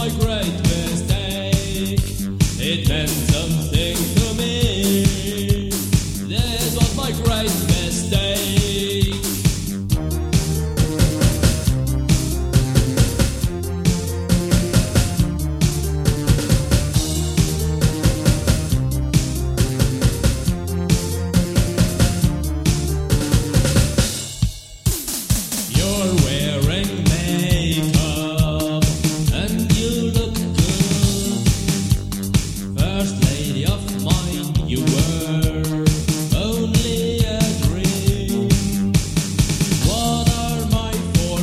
my great mistake. It meant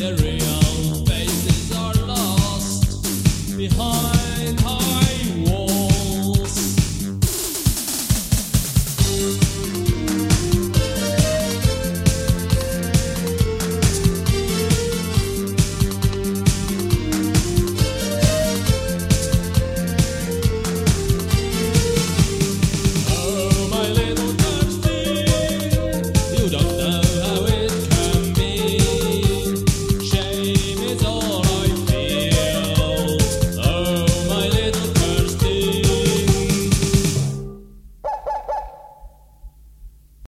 misery.